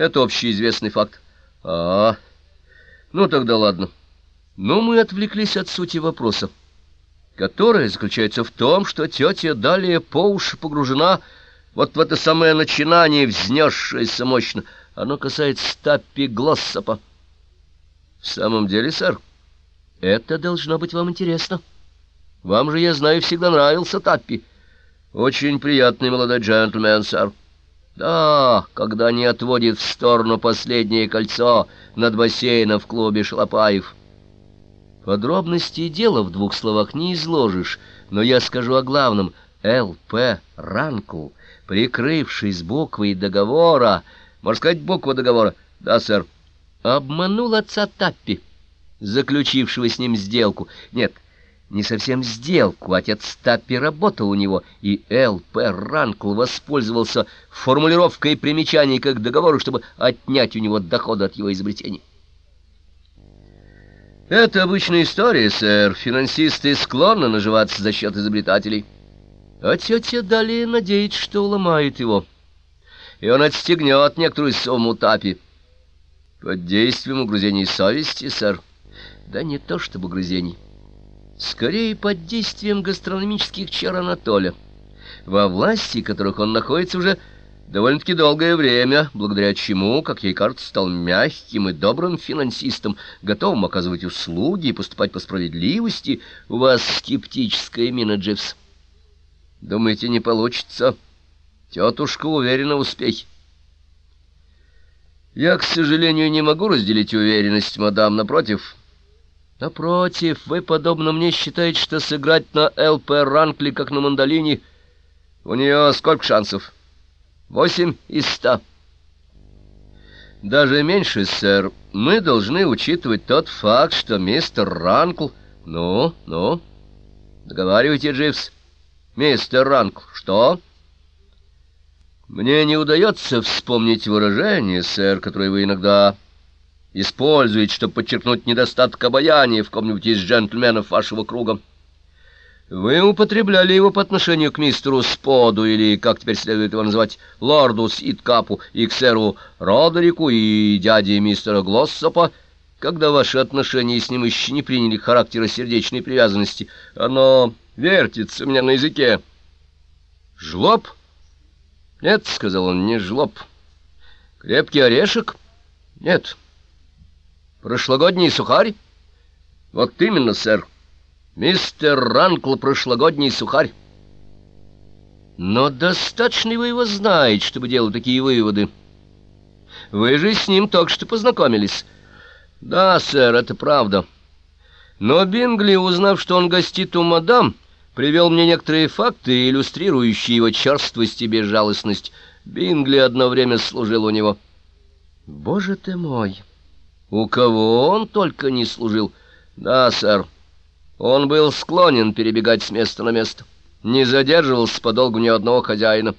Это общеизвестный факт. А, ну тогда ладно. Но мы отвлеклись от сути вопроса, которая заключается в том, что тетя далее по уши погружена вот в это самое начинание, взнесшееся мощно. Оно касается Таппи Глоссопа. В самом деле, сэр, это должно быть вам интересно. Вам же, я знаю, всегда нравился Таппи. Очень приятный молодой джентльмен, сэр. Да, когда не отводит в сторону последнее кольцо над бассейном в клубе Шалопаев. Подробности дела в двух словах не изложишь, но я скажу о главном. Л.П. Ранкл, прикрывшись буквой договора, можно сказать, буква договора, да, сэр, обманул отца Таппи, заключившего с ним сделку. Нет, — не совсем сделку. Отец Таппи работал у него, и Л.П. Ранкл воспользовался формулировкой примечаний как договору, чтобы отнять у него доходы от его изобретений. Это обычная история, сэр. Финансисты склонны наживаться за счет изобретателей. А тетя далее надеется, что уломает его. И он отстегнет некоторую сумму Тапи. Под действием угрызений совести, сэр. Да не то чтобы угрызений скорее под действием гастрономических чар Анатоля, во власти которых он находится уже довольно-таки долгое время, благодаря чему, как ей кажется, стал мягким и добрым финансистом, готовым оказывать услуги и поступать по справедливости, у вас скептическая мина, Дживс. Думаете, не получится? Тетушка уверена в успехе. Я, к сожалению, не могу разделить уверенность, мадам, напротив... Напротив, вы, подобно мне, считаете, что сыграть на ЛП Ранкли, как на мандолине, у нее сколько шансов? Восемь из ста. Даже меньше, сэр. Мы должны учитывать тот факт, что мистер Ранкл... Ну, ну, договаривайте, Дживс. Мистер Ранкл, что? Мне не удается вспомнить выражение, сэр, которое вы иногда используете, чтобы подчеркнуть недостаток обаяния в ком-нибудь из джентльменов вашего круга. Вы употребляли его по отношению к мистеру Споду, или, как теперь следует его называть, лорду Ситкапу, и к сэру Родерику, и дяде мистера Глоссопа, когда ваши отношения с ним еще не приняли характера сердечной привязанности. Оно вертится у меня на языке. Жлоб? Нет, — сказал он, — не жлоб. Крепкий орешек? Нет. — Прошлогодний сухарь? Вот именно, сэр. Мистер Ранкл прошлогодний сухарь. Но достаточно вы его знаете, чтобы делать такие выводы. Вы же с ним только что познакомились. Да, сэр, это правда. Но Бингли, узнав, что он гостит у мадам, привел мне некоторые факты, иллюстрирующие его черствость и безжалостность. Бингли одно время служил у него. Боже ты мой! У кого он только не служил. Да, сэр. Он был склонен перебегать с места на место. Не задерживался подолгу ни одного хозяина.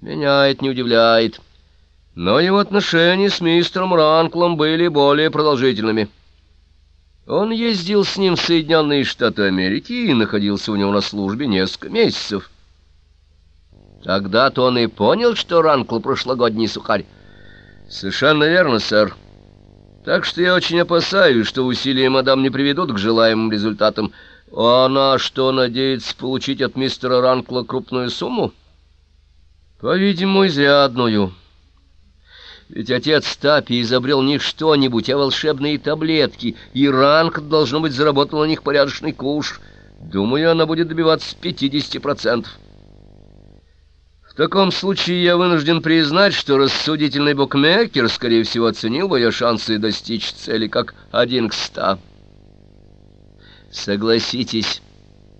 Меня это не удивляет. Но его отношения с мистером Ранклом были более продолжительными. Он ездил с ним в Соединенные Штаты Америки и находился у него на службе несколько месяцев. Тогда-то он и понял, что Ранкл прошлогодний сухарь. Совершенно верно, сэр. Так что я очень опасаюсь, что усилия мадам не приведут к желаемым результатам. Она что, надеется получить от мистера Ранкла крупную сумму? По-видимому, изрядную. Ведь отец Тапи изобрел не что-нибудь, а волшебные таблетки, и Ранк, должно быть, заработал на них порядочный куш. Думаю, она будет добиваться 50%. В таком случае я вынужден признать, что рассудительный букмекер, скорее всего, оценил бы ее шансы достичь цели как один к ста. Согласитесь,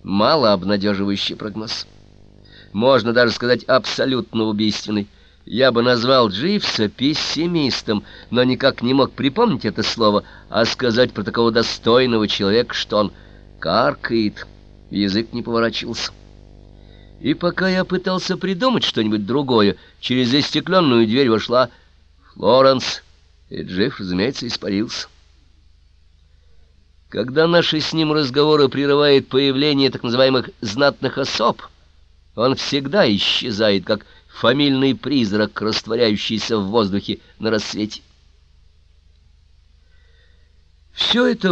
мало обнадеживающий прогноз. Можно даже сказать абсолютно убийственный. Я бы назвал Дживса пессимистом, но никак не мог припомнить это слово, а сказать про такого достойного человека, что он каркает, язык не поворачивался. И пока я пытался придумать что-нибудь другое, через застекленную дверь вошла Флоренс, и Джефф, разумеется, испарился. Когда наши с ним разговоры прерывает появление так называемых «знатных особ», он всегда исчезает, как фамильный призрак, растворяющийся в воздухе на рассвете. Все это